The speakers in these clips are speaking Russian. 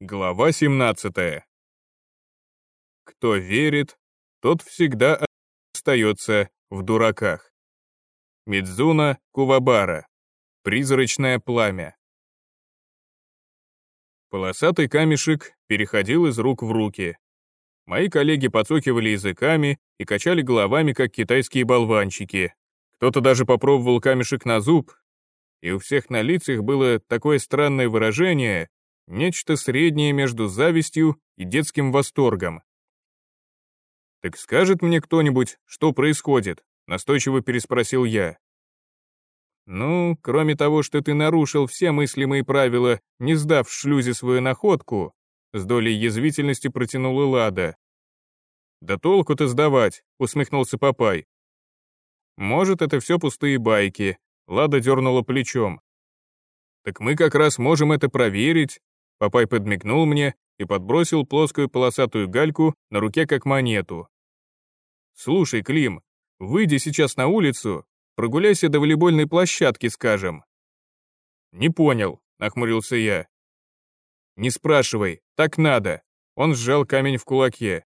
Глава 17. Кто верит, тот всегда остается в дураках. Мидзуна Кувабара. Призрачное пламя. Полосатый камешек переходил из рук в руки. Мои коллеги подсокивали языками и качали головами, как китайские болванчики. Кто-то даже попробовал камешек на зуб, и у всех на лицах было такое странное выражение, Нечто среднее между завистью и детским восторгом. «Так скажет мне кто-нибудь, что происходит?» — настойчиво переспросил я. «Ну, кроме того, что ты нарушил все мыслимые правила, не сдав в шлюзе свою находку», с долей язвительности протянула Лада. «Да толку-то сдавать», — усмехнулся Папай. «Может, это все пустые байки», — Лада дернула плечом. «Так мы как раз можем это проверить, Папай подмигнул мне и подбросил плоскую полосатую гальку на руке как монету. «Слушай, Клим, выйди сейчас на улицу, прогуляйся до волейбольной площадки, скажем». «Не понял», — нахмурился я. «Не спрашивай, так надо». Он сжал камень в кулаке.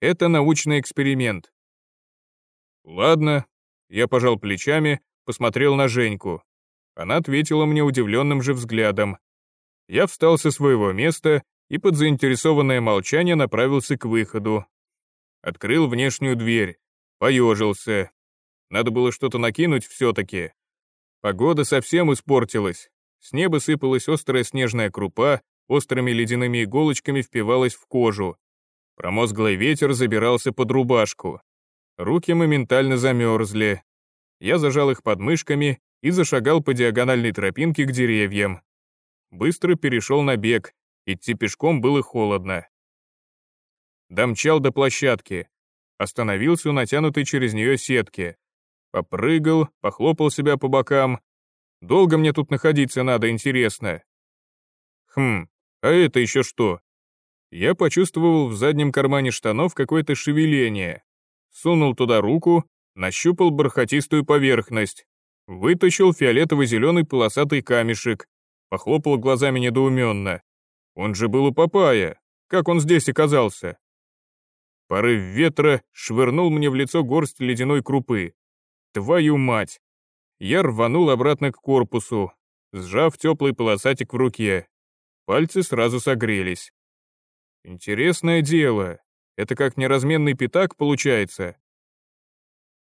«Это научный эксперимент». «Ладно», — я пожал плечами, посмотрел на Женьку. Она ответила мне удивленным же взглядом, я встал со своего места и под заинтересованное молчание направился к выходу. Открыл внешнюю дверь, поежился. Надо было что-то накинуть все-таки. Погода совсем испортилась. С неба сыпалась острая снежная крупа, острыми ледяными иголочками впивалась в кожу. Промозглый ветер забирался под рубашку. Руки моментально замерзли. Я зажал их подмышками и зашагал по диагональной тропинке к деревьям, быстро перешел на бег, идти пешком было холодно. Домчал до площадки, остановился у натянутой через нее сетки, попрыгал, похлопал себя по бокам. Долго мне тут находиться надо, интересно. Хм, а это еще что? Я почувствовал в заднем кармане штанов какое-то шевеление. Сунул туда руку, нащупал бархатистую поверхность, вытащил фиолетово-зеленый полосатый камешек, Похлопал глазами недоуменно. Он же был у Папая. Как он здесь оказался? Порыв ветра швырнул мне в лицо горсть ледяной крупы. Твою мать! Я рванул обратно к корпусу, сжав теплый полосатик в руке. Пальцы сразу согрелись. Интересное дело. Это как неразменный пятак получается.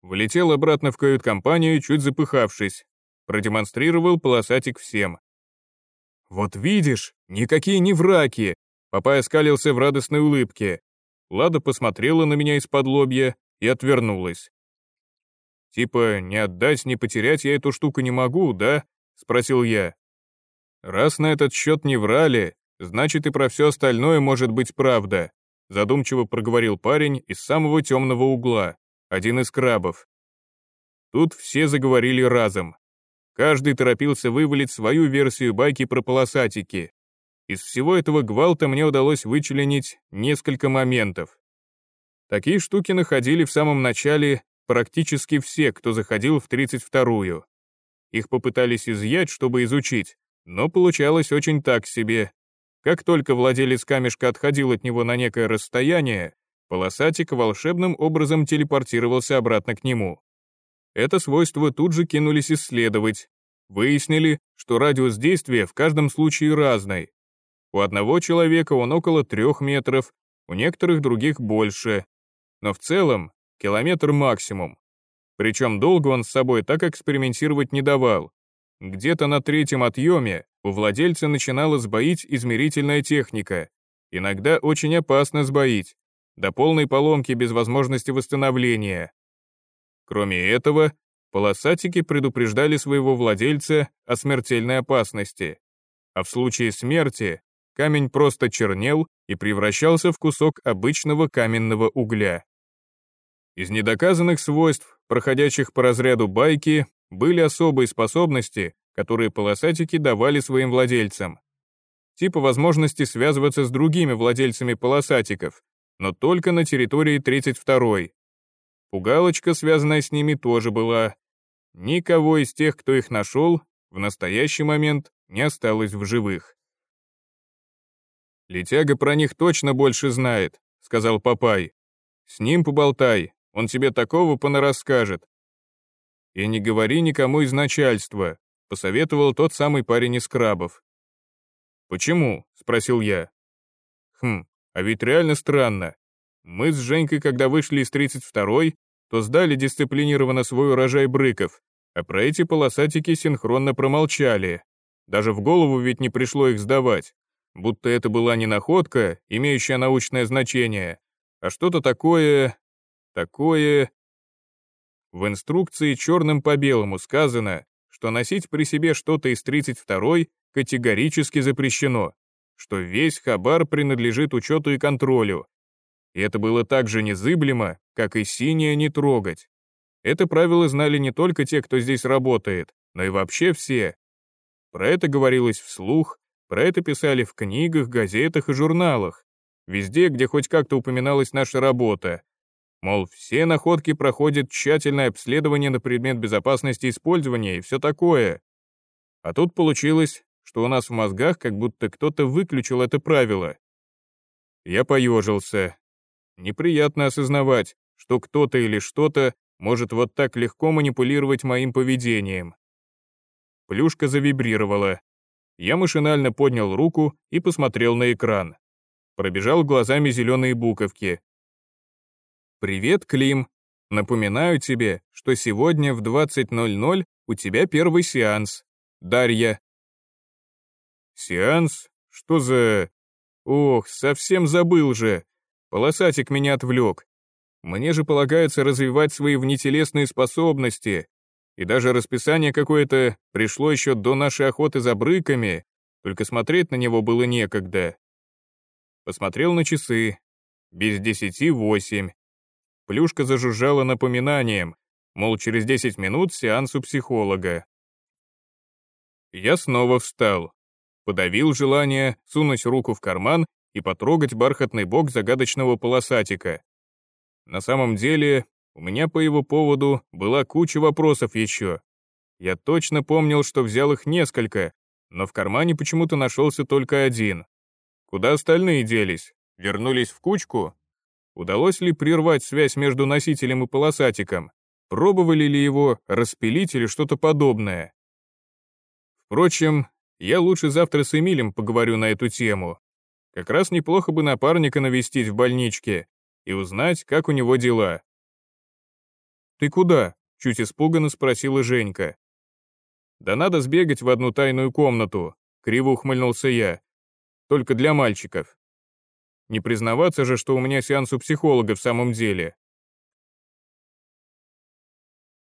Влетел обратно в кают-компанию, чуть запыхавшись. Продемонстрировал полосатик всем. «Вот видишь, никакие не враки!» Папай оскалился в радостной улыбке. Лада посмотрела на меня из-под лобья и отвернулась. «Типа, не отдать, не потерять я эту штуку не могу, да?» — спросил я. «Раз на этот счет не врали, значит и про все остальное может быть правда», задумчиво проговорил парень из самого темного угла, один из крабов. Тут все заговорили разом. Каждый торопился вывалить свою версию байки про полосатики. Из всего этого гвалта мне удалось вычленить несколько моментов. Такие штуки находили в самом начале практически все, кто заходил в 32-ю. Их попытались изъять, чтобы изучить, но получалось очень так себе. Как только владелец камешка отходил от него на некое расстояние, полосатик волшебным образом телепортировался обратно к нему. Это свойство тут же кинулись исследовать. Выяснили, что радиус действия в каждом случае разный. У одного человека он около трех метров, у некоторых других больше. Но в целом километр максимум. Причем долго он с собой так экспериментировать не давал. Где-то на третьем отъеме у владельца начинала сбоить измерительная техника. Иногда очень опасно сбоить, до полной поломки без возможности восстановления. Кроме этого, полосатики предупреждали своего владельца о смертельной опасности. А в случае смерти камень просто чернел и превращался в кусок обычного каменного угля. Из недоказанных свойств, проходящих по разряду байки, были особые способности, которые полосатики давали своим владельцам. Типа возможности связываться с другими владельцами полосатиков, но только на территории 32-й, Пугалочка, связанная с ними, тоже была. Никого из тех, кто их нашел, в настоящий момент не осталось в живых. «Летяга про них точно больше знает», — сказал Папай. «С ним поболтай, он тебе такого понарасскажет». «И не говори никому из начальства», — посоветовал тот самый парень из крабов. «Почему?» — спросил я. «Хм, а ведь реально странно. Мы с Женькой, когда вышли из 32-й, то сдали дисциплинированно свой урожай брыков, а про эти полосатики синхронно промолчали. Даже в голову ведь не пришло их сдавать. Будто это была не находка, имеющая научное значение, а что-то такое... такое... В инструкции черным по белому сказано, что носить при себе что-то из 32-й категорически запрещено, что весь хабар принадлежит учету и контролю. И это было так же незыблемо, как и синее не трогать. Это правило знали не только те, кто здесь работает, но и вообще все. Про это говорилось вслух, про это писали в книгах, газетах и журналах, везде, где хоть как-то упоминалась наша работа. Мол, все находки проходят тщательное обследование на предмет безопасности использования и все такое. А тут получилось, что у нас в мозгах как будто кто-то выключил это правило. Я поежился. Неприятно осознавать, что кто-то или что-то может вот так легко манипулировать моим поведением. Плюшка завибрировала. Я машинально поднял руку и посмотрел на экран. Пробежал глазами зеленые буковки. «Привет, Клим. Напоминаю тебе, что сегодня в 20.00 у тебя первый сеанс. Дарья». «Сеанс? Что за...» «Ох, совсем забыл же. Полосатик меня отвлек. Мне же полагается развивать свои внетелесные способности, и даже расписание какое-то пришло еще до нашей охоты за брыками, только смотреть на него было некогда. Посмотрел на часы. Без десяти восемь. Плюшка зажужжала напоминанием, мол, через десять минут сеанс у психолога. Я снова встал. Подавил желание сунуть руку в карман и потрогать бархатный бок загадочного полосатика. На самом деле, у меня по его поводу была куча вопросов еще. Я точно помнил, что взял их несколько, но в кармане почему-то нашелся только один. Куда остальные делись? Вернулись в кучку? Удалось ли прервать связь между носителем и полосатиком? Пробовали ли его распилить или что-то подобное? Впрочем, я лучше завтра с Эмилем поговорю на эту тему. Как раз неплохо бы напарника навестить в больничке и узнать, как у него дела. «Ты куда?» — чуть испуганно спросила Женька. «Да надо сбегать в одну тайную комнату», — криво ухмыльнулся я. «Только для мальчиков. Не признаваться же, что у меня сеанс у психолога в самом деле».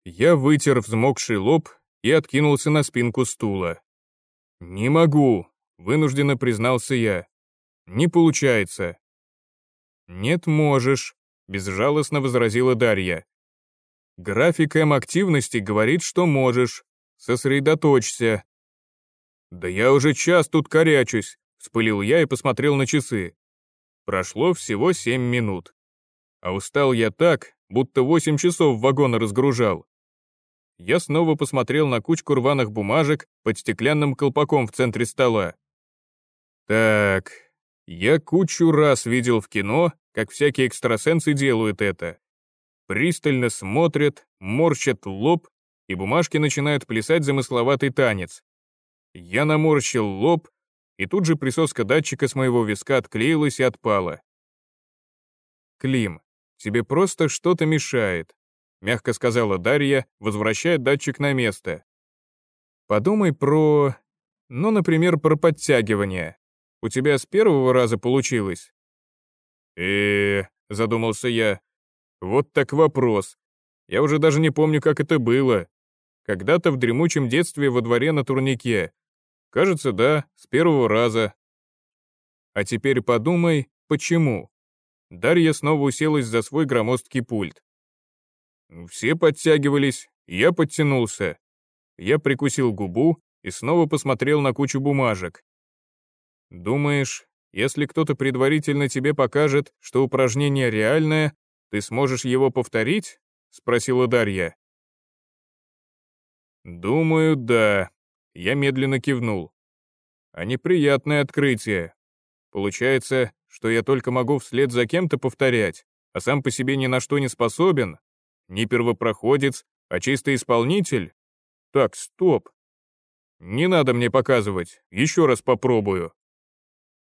Я вытер взмокший лоб и откинулся на спинку стула. «Не могу», — вынужденно признался я. «Не получается». «Нет, можешь», — безжалостно возразила Дарья. График М-активности говорит, что можешь. Сосредоточься. Да я уже час тут корячусь, вспылил я и посмотрел на часы. Прошло всего семь минут. А устал я так, будто восемь часов вагона разгружал. Я снова посмотрел на кучку рваных бумажек под стеклянным колпаком в центре стола. Так, я кучу раз видел в кино, как всякие экстрасенсы делают это пристально смотрят, морщат лоб, и бумажки начинают плясать замысловатый танец. Я наморщил лоб, и тут же присоска датчика с моего виска отклеилась и отпала. «Клим, тебе просто что-то мешает», — мягко сказала Дарья, возвращая датчик на место. «Подумай про... ну, например, про подтягивание. У тебя с первого раза получилось?» э задумался я. Вот так вопрос. Я уже даже не помню, как это было. Когда-то в дремучем детстве во дворе на турнике. Кажется, да, с первого раза. А теперь подумай, почему? Дарья снова уселась за свой громоздкий пульт. Все подтягивались, я подтянулся. Я прикусил губу и снова посмотрел на кучу бумажек. Думаешь, если кто-то предварительно тебе покажет, что упражнение реальное, ты сможешь его повторить?» — спросила Дарья. «Думаю, да». Я медленно кивнул. «А неприятное открытие. Получается, что я только могу вслед за кем-то повторять, а сам по себе ни на что не способен? Не первопроходец, а чистый исполнитель? Так, стоп. Не надо мне показывать, еще раз попробую.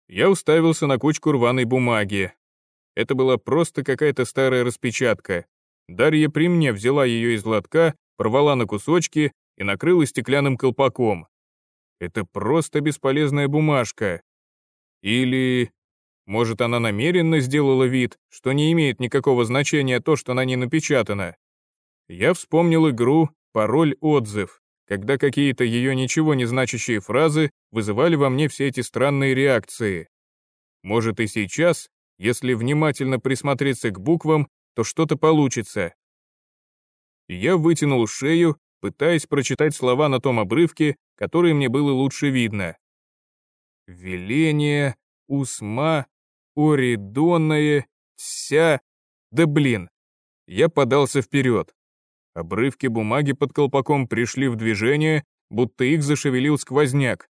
Я уставился на кучку рваной бумаги. Это была просто какая-то старая распечатка. Дарья при мне взяла ее из лотка, порвала на кусочки и накрыла стеклянным колпаком. Это просто бесполезная бумажка. Или... Может, она намеренно сделала вид, что не имеет никакого значения то, что на ней напечатано. Я вспомнил игру «Пароль-отзыв», когда какие-то ее ничего не значащие фразы вызывали во мне все эти странные реакции. Может и сейчас, если внимательно присмотреться к буквам, то что-то получится. Я вытянул шею, пытаясь прочитать слова на том обрывке, которые мне было лучше видно. Веление, усма, оридонное, вся... Да блин! Я подался вперед. Обрывки бумаги под колпаком пришли в движение, будто их зашевелил сквозняк.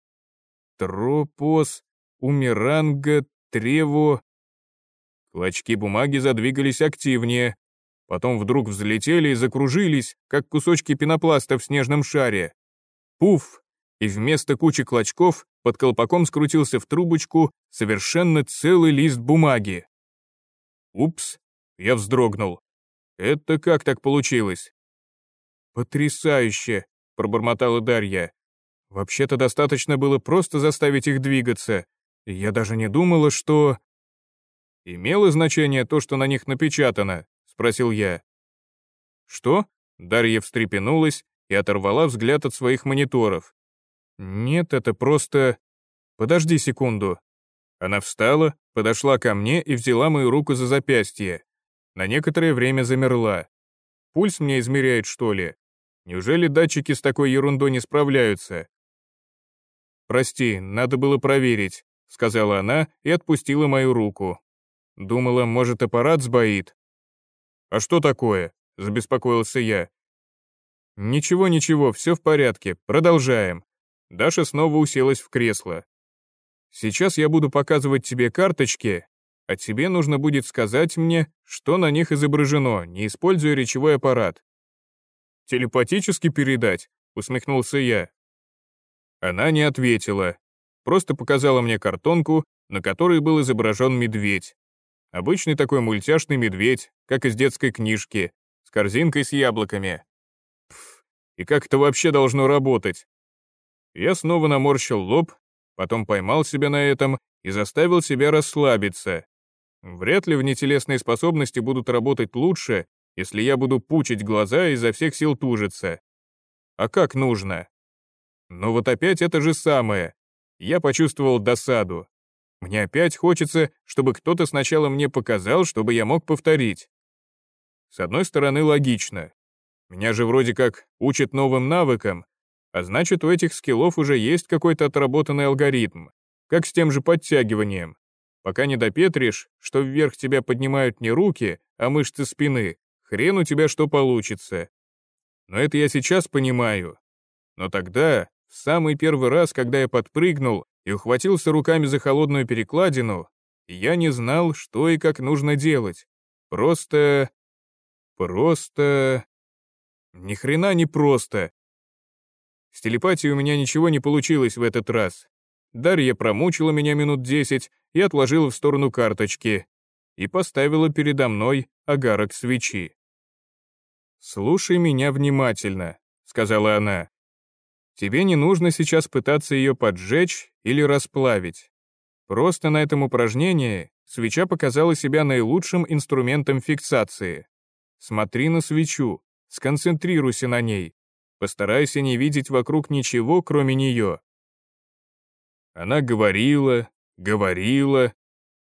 Тропос, умиранга, трево... Клочки бумаги задвигались активнее, потом вдруг взлетели и закружились, как кусочки пенопласта в снежном шаре. Пуф! И вместо кучи клочков под колпаком скрутился в трубочку совершенно целый лист бумаги. Упс, я вздрогнул. Это как так получилось? Потрясающе, пробормотала Дарья. Вообще-то достаточно было просто заставить их двигаться. Я даже не думала, что... Имело значение то, что на них напечатано, спросил я. Что? Дарья встрепенулась и оторвала взгляд от своих мониторов. «Нет, это просто... Подожди секунду». Она встала, подошла ко мне и взяла мою руку за запястье. На некоторое время замерла. Пульс мне измеряет, что ли? Неужели датчики с такой ерундой не справляются? «Прости, надо было проверить», — сказала она и отпустила мою руку. Думала, может, аппарат сбоит. «А что такое?» — забеспокоился я. «Ничего-ничего, все в порядке, продолжаем. Даша снова уселась в кресло. «Сейчас я буду показывать тебе карточки, а тебе нужно будет сказать мне, что на них изображено, не используя речевой аппарат». «Телепатически передать?» — усмехнулся я. Она не ответила, просто показала мне картонку, на которой был изображен медведь. Обычный такой мультяшный медведь, как из детской книжки, с корзинкой с яблоками. Пф, и как это вообще должно работать? Я снова наморщил лоб, потом поймал себя на этом и заставил себя расслабиться. Вряд ли внетелесные способности будут работать лучше, если я буду пучить глаза и изо всех сил тужиться. А как нужно? Но вот опять это же самое. Я почувствовал досаду. Мне опять хочется, чтобы кто-то сначала мне показал, чтобы я мог повторить. С одной стороны, логично. Меня же вроде как учат новым навыкам, а значит, у этих скиллов уже есть какой-то отработанный алгоритм, как с тем же подтягиванием. Пока не допетришь, что вверх тебя поднимают не руки, а мышцы спины, хрен у тебя что получится. Но это я сейчас понимаю. Но тогда, в самый первый раз, когда я подпрыгнул и ухватился руками за холодную перекладину, я не знал, что и как нужно делать. Просто... Просто... Ни хрена не просто. С телепатией у меня ничего не получилось в этот раз. Дарья промучила меня минут десять и отложила в сторону карточки и поставила передо мной огарок свечи. «Слушай меня внимательно», — сказала она. «Тебе не нужно сейчас пытаться ее поджечь или расплавить. Просто на этом упражнении свеча показала себя наилучшим инструментом фиксации. Смотри на свечу, сконцентрируйся на ней, Постарайся не видеть вокруг ничего, кроме нее. Она говорила, говорила.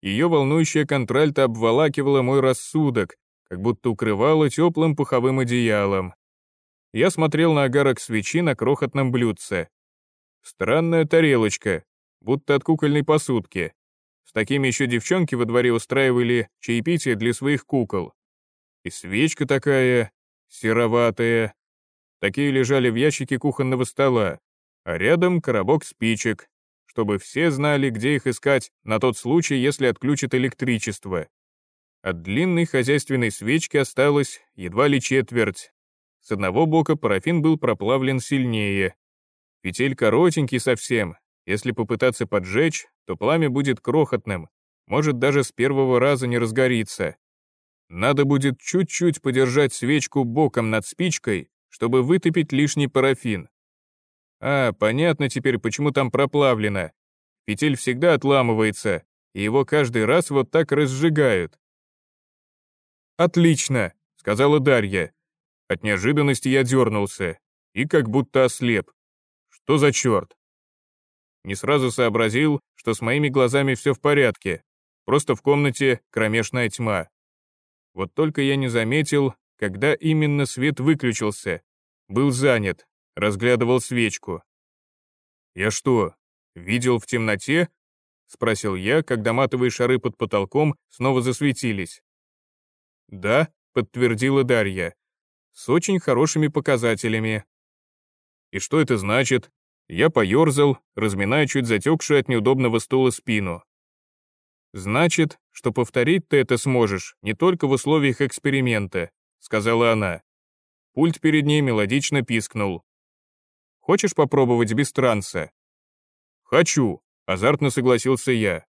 Ее волнующая контральта обволакивала мой рассудок, как будто укрывала теплым пуховым одеялом. Я смотрел на огарок свечи на крохотном блюдце. Странная тарелочка, будто от кукольной посудки. С такими еще девчонки во дворе устраивали чаепитие для своих кукол. И свечка такая, сероватая, Такие лежали в ящике кухонного стола, а рядом коробок спичек, чтобы все знали, где их искать на тот случай, если отключат электричество. От длинной хозяйственной свечки осталось едва ли четверть. С одного бока парафин был проплавлен сильнее. Петель коротенький совсем. Если попытаться поджечь, то пламя будет крохотным, может даже с первого раза не разгорится. Надо будет чуть-чуть подержать свечку боком над спичкой, чтобы вытопить лишний парафин. А, понятно теперь, почему там проплавлено. Петель всегда отламывается, и его каждый раз вот так разжигают. «Отлично», — сказала Дарья. От неожиданности я дернулся и как будто ослеп. Что за черт? Не сразу сообразил, что с моими глазами все в порядке, просто в комнате кромешная тьма. Вот только я не заметил, когда именно свет выключился. Был занят, разглядывал свечку. «Я что, видел в темноте?» — спросил я, когда матовые шары под потолком снова засветились. «Да», — подтвердила Дарья, — «с очень хорошими показателями». «И что это значит?» Я поерзал, разминая чуть затекшую от неудобного стула спину. «Значит, что повторить ты это сможешь не только в условиях эксперимента», — сказала она. Пульт перед ней мелодично пискнул. «Хочешь попробовать без транса?» «Хочу», — азартно согласился я.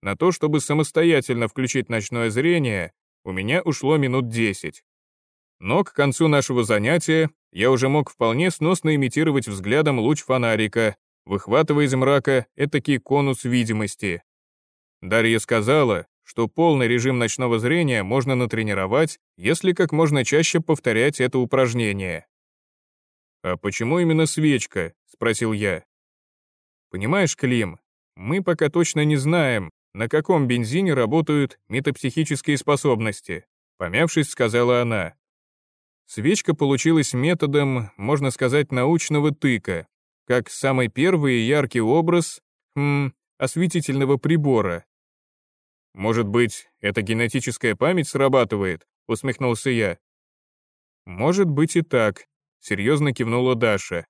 На то, чтобы самостоятельно включить ночное зрение, у меня ушло минут десять. Но к концу нашего занятия я уже мог вполне сносно имитировать взглядом луч фонарика, выхватывая из мрака этакий конус видимости. Дарья сказала, что полный режим ночного зрения можно натренировать, если как можно чаще повторять это упражнение. «А почему именно свечка?» — спросил я. «Понимаешь, Клим, мы пока точно не знаем, на каком бензине работают метапсихические способности», помявшись, сказала она. Свечка получилась методом, можно сказать, научного тыка, как самый первый яркий образ хм, осветительного прибора. «Может быть, эта генетическая память срабатывает?» — усмехнулся я. «Может быть и так», — серьезно кивнула Даша.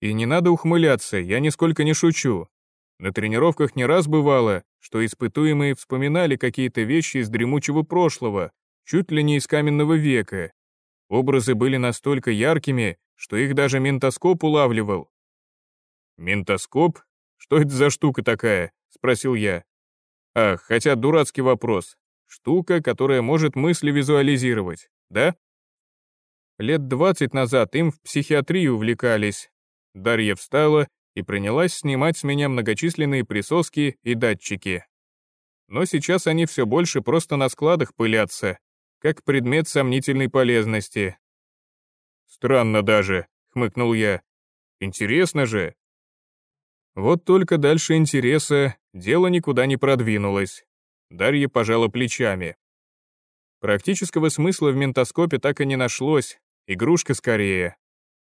«И не надо ухмыляться, я нисколько не шучу. На тренировках не раз бывало, что испытуемые вспоминали какие-то вещи из дремучего прошлого, чуть ли не из каменного века. Образы были настолько яркими, что их даже ментоскоп улавливал. «Ментоскоп? Что это за штука такая?» — спросил я. Ах, хотя дурацкий вопрос. Штука, которая может мысли визуализировать, да? Лет двадцать назад им в психиатрию увлекались. Дарья встала и принялась снимать с меня многочисленные присоски и датчики. Но сейчас они все больше просто на складах пылятся, как предмет сомнительной полезности. «Странно даже», — хмыкнул я. «Интересно же». Вот только дальше интереса дело никуда не продвинулось. Дарья пожала плечами. Практического смысла в ментоскопе так и не нашлось, игрушка скорее.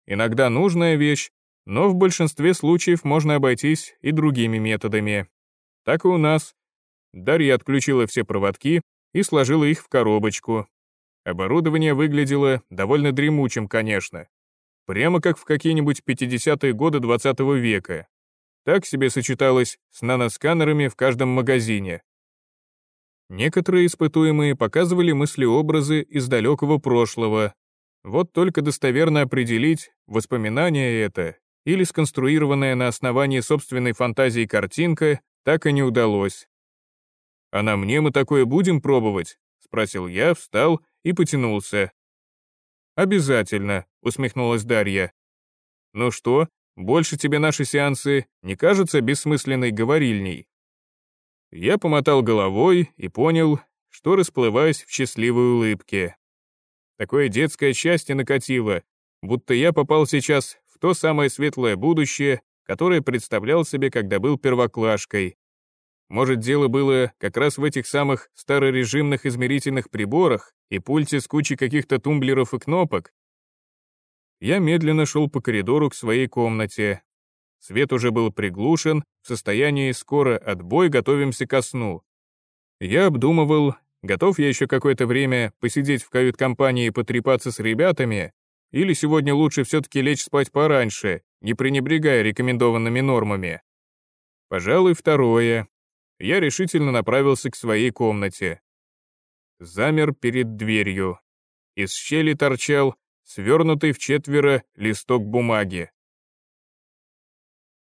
Иногда нужная вещь, но в большинстве случаев можно обойтись и другими методами. Так и у нас. Дарья отключила все проводки и сложила их в коробочку. Оборудование выглядело довольно дремучим, конечно. Прямо как в какие-нибудь 50-е годы 20 -го века так себе сочеталось с наносканерами в каждом магазине. Некоторые испытуемые показывали мысли-образы из далекого прошлого. Вот только достоверно определить, воспоминание это или сконструированная на основании собственной фантазии картинка, так и не удалось. «А на мне мы такое будем пробовать?» — спросил я, встал и потянулся. «Обязательно», — усмехнулась Дарья. «Ну что, больше тебе наши сеансы не кажутся бессмысленной говорильней?» Я помотал головой и понял, что расплываюсь в счастливой улыбке. Такое детское счастье накатило, будто я попал сейчас то самое светлое будущее, которое представлял себе, когда был первоклашкой. Может, дело было как раз в этих самых старорежимных измерительных приборах и пульте с кучей каких-то тумблеров и кнопок, я медленно шел по коридору к своей комнате. Свет уже был приглушен, в состоянии скоро отбой готовимся ко сну. Я обдумывал, готов я еще какое-то время посидеть в кают-компании и потрепаться с ребятами, или сегодня лучше все-таки лечь спать пораньше, не пренебрегая рекомендованными нормами. Пожалуй, второе. Я решительно направился к своей комнате. Замер перед дверью. Из щели торчал свернутый в четверо листок бумаги.